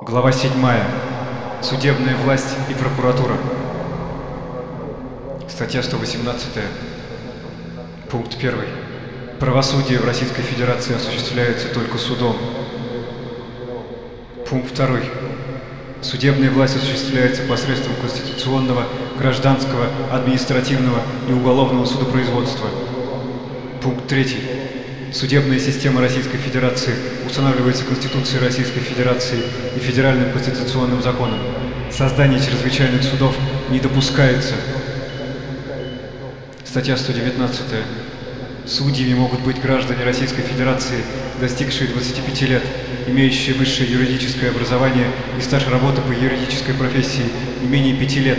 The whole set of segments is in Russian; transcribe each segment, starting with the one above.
Глава 7. Судебная власть и прокуратура. Статья 118. Пункт 1. Правосудие в Российской Федерации осуществляется только судом. Пункт 2. Судебная власть осуществляется посредством конституционного, гражданского, административного и уголовного судопроизводства. Пункт 3. Судебная система Российской Федерации устанавливается Конституцией Российской Федерации и Федеральным конституционным законом. Создание чрезвычайных судов не допускается. Статья 119. Судьями могут быть граждане Российской Федерации, достигшие 25 лет, имеющие высшее юридическое образование и стаж работы по юридической профессии не менее 5 лет.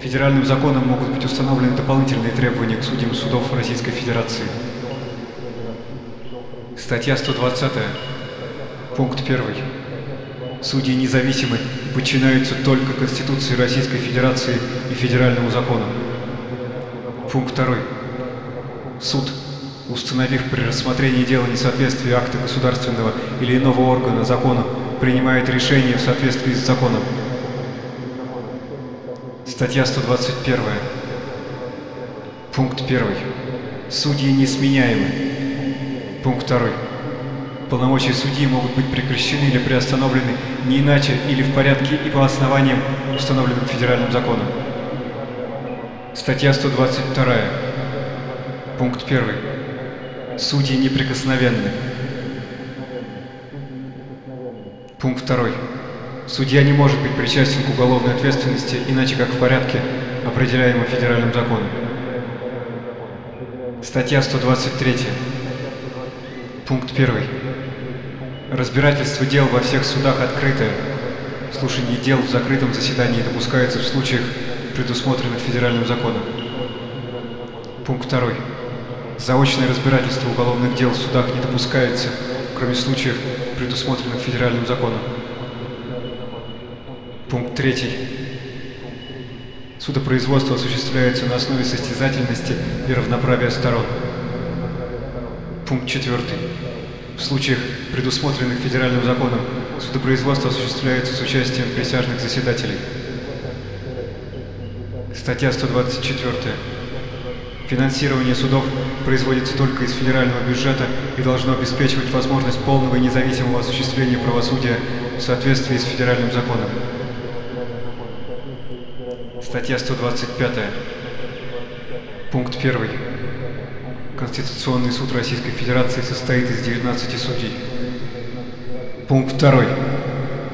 Федеральным законом могут быть установлены дополнительные требования к судьям судов Российской Федерации. Статья 120. Пункт 1. Судьи независимы и подчиняются только Конституции Российской Федерации и Федеральному закону. Пункт 2. Суд, установив при рассмотрении дела несоответствия акта государственного или иного органа закону, принимает решение в соответствии с законом. Статья 121. Пункт 1. Судьи несменяемы. Пункт 2. Полномочия судьи могут быть прекращены или приостановлены не иначе или в порядке и по основаниям, установленным федеральным законом. Статья 122. Пункт 1. Судьи неприкосновенны. Пункт 2. Судья не может быть причастен к уголовной ответственности иначе как в порядке, определяемом федеральным законом. Статья 123. Пункт 1. Разбирательство дел во всех судах открытое. Слушание дел в закрытом заседании допускается в случаях, предусмотренных федеральным законом. Пункт 2. Заочное разбирательство уголовных дел в судах не допускается, кроме случаев, предусмотренных федеральным законом. Пункт 3. Судопроизводство осуществляется на основе состязательности и равноправия сторон. Пункт 4. В случаях, предусмотренных федеральным законом, судопроизводство осуществляется с участием присяжных заседателей. Статья 124. Финансирование судов производится только из федерального бюджета и должно обеспечивать возможность полного и независимого осуществления правосудия в соответствии с федеральным законом. Статья 125. Пункт 1. Конституционный суд Российской Федерации состоит из 19 судей. Пункт 2.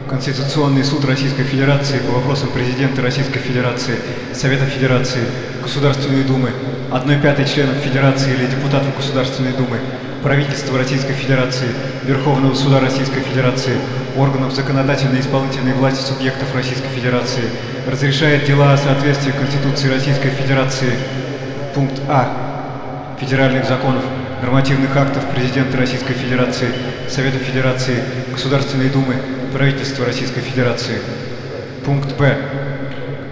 Конституционный суд Российской Федерации по вопросам президента Российской Федерации, Совета Федерации, Государственной Думы, 1 пятой членов Федерации или депутатов Государственной Думы, правительства Российской Федерации, Верховного Суда Российской Федерации, органов законодательной и исполнительной власти субъектов Российской Федерации, разрешает дела о соответствии Конституции Российской Федерации. Пункт А федеральных законов, нормативных актов Президента Российской Федерации, Совета Федерации, Государственной Думы, правительства Российской Федерации. Пункт Б.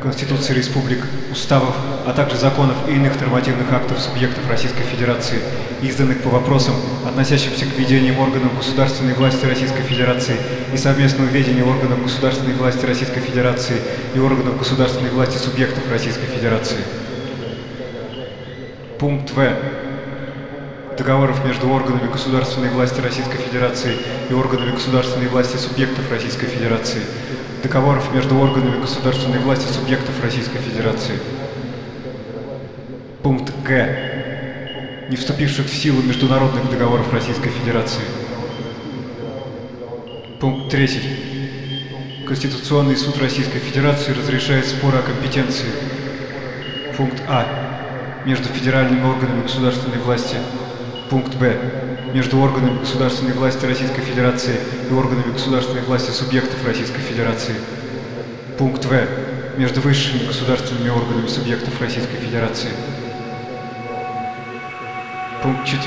Конституции Республик, уставов, а также законов и иных нормативных актов субъектов Российской Федерации, изданных по вопросам, относящимся к ведениям органов государственной власти Российской Федерации и совместному ведению органов государственной власти Российской Федерации и органов государственной власти субъектов Российской Федерации. Пункт В. Договоров между органами государственной власти Российской Федерации и органами государственной власти субъектов Российской Федерации. Договоров между органами государственной власти субъектов Российской Федерации. Пункт Г. Не вступивших в силу международных договоров Российской Федерации. Пункт 3. Конституционный суд Российской Федерации разрешает споры о компетенции. Пункт А между федеральными органами государственной власти. Пункт Б. Между органами государственной власти Российской Федерации и органами государственной власти субъектов Российской Федерации. Пункт В. Между высшими государственными органами субъектов Российской Федерации. Пункт 4.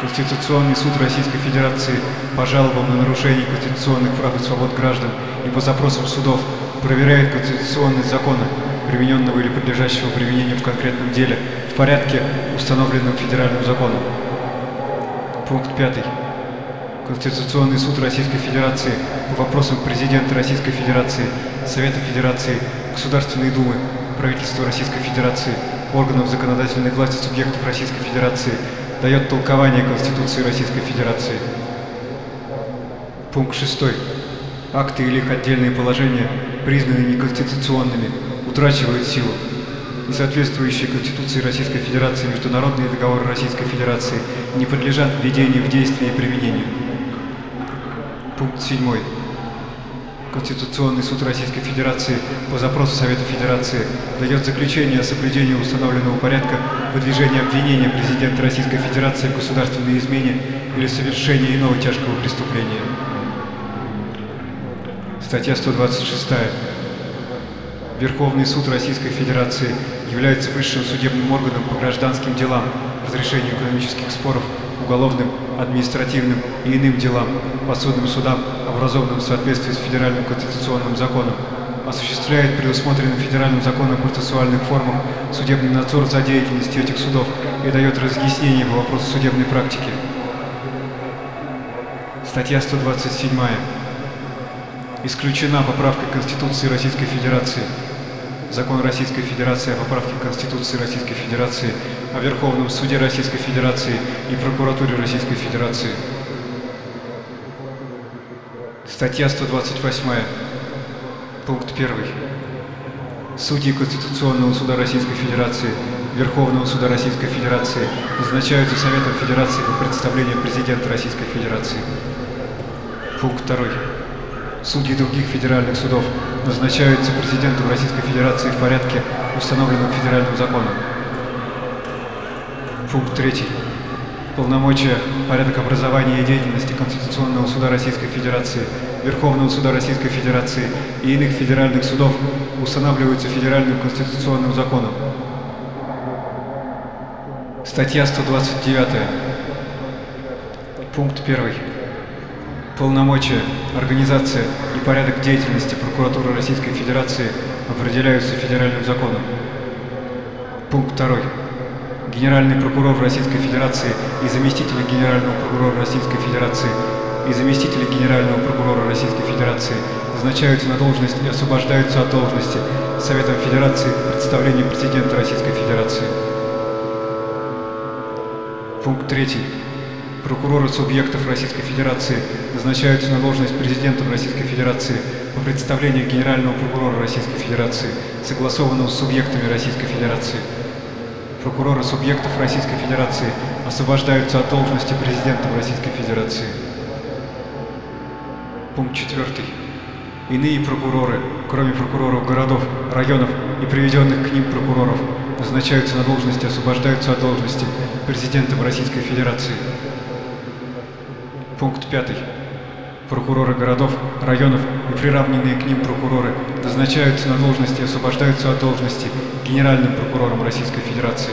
Конституционный суд Российской Федерации по жалобам на нарушение конституционных прав и свобод граждан и по запросам судов проверяет конституционность закона, примененного или подлежащего применению в конкретном деле, в порядке, установленном федеральным законом. Пункт 5. Конституционный суд Российской Федерации по вопросам президента Российской Федерации, Совета Федерации, Государственной Думы, правительства Российской Федерации, органов законодательной власти субъектов Российской Федерации дает толкование Конституции Российской Федерации. Пункт 6. Акты или их отдельные положения, признанные неконституционными, утрачивают силу. Несоответствующие Конституции Российской Федерации международные договоры Российской Федерации не подлежат введению в действие и применению. Пункт 7. Конституционный суд Российской Федерации по запросу Совета Федерации дает заключение о соблюдении установленного порядка выдвижения обвинения президента Российской Федерации в государственной измене или совершении иного тяжкого преступления. Статья 126. Верховный суд Российской Федерации является высшим судебным органом по гражданским делам, разрешению экономических споров, уголовным, административным и иным делам, подсудным судам, образованным в соответствии с Федеральным конституционным законом, осуществляет предусмотренным Федеральным законом процессуальных формах судебный надзор за деятельностью этих судов и дает разъяснение по вопросу судебной практики. Статья 127. Исключена поправка Конституции Российской Федерации. Закон Российской Федерации о поправке Конституции Российской Федерации, о Верховном Суде Российской Федерации и Прокуратуре Российской Федерации. Статья 128. Пункт 1. Судьи Конституционного суда Российской Федерации, Верховного суда Российской Федерации назначаются Советом Федерации по представлению президента Российской Федерации. Пункт 2. Судьи других федеральных судов назначаются президентом Российской Федерации в порядке, установленном федеральным законом. Пункт 3. Полномочия, порядок образования и деятельности Конституционного суда Российской Федерации, Верховного суда Российской Федерации и иных федеральных судов устанавливаются федеральным конституционным законом. Статья 129. Пункт 1. Полномочия, организация и порядок деятельности прокуратуры Российской Федерации определяются федеральным законом. Пункт 2. Генеральный прокурор Российской Федерации и заместители Генерального прокурора Российской Федерации и заместители Генерального прокурора Российской Федерации назначаются на должность и освобождаются от должности Советом Федерации по представлению президента Российской Федерации. Пункт 3. Прокуроры субъектов Российской Федерации назначаются на должность президентом Российской Федерации по представлению Генерального прокурора Российской Федерации, согласованного с субъектами Российской Федерации. Прокуроры субъектов Российской Федерации освобождаются от должности президентом Российской Федерации. Пункт 4. Иные прокуроры, кроме прокуроров городов, районов и приведенных к ним прокуроров, назначаются на должности, освобождаются от должности президентом Российской Федерации. Пункт 5. Прокуроры городов, районов и приравненные к ним прокуроры назначаются на должности и освобождаются от должности Генеральным прокурором Российской Федерации.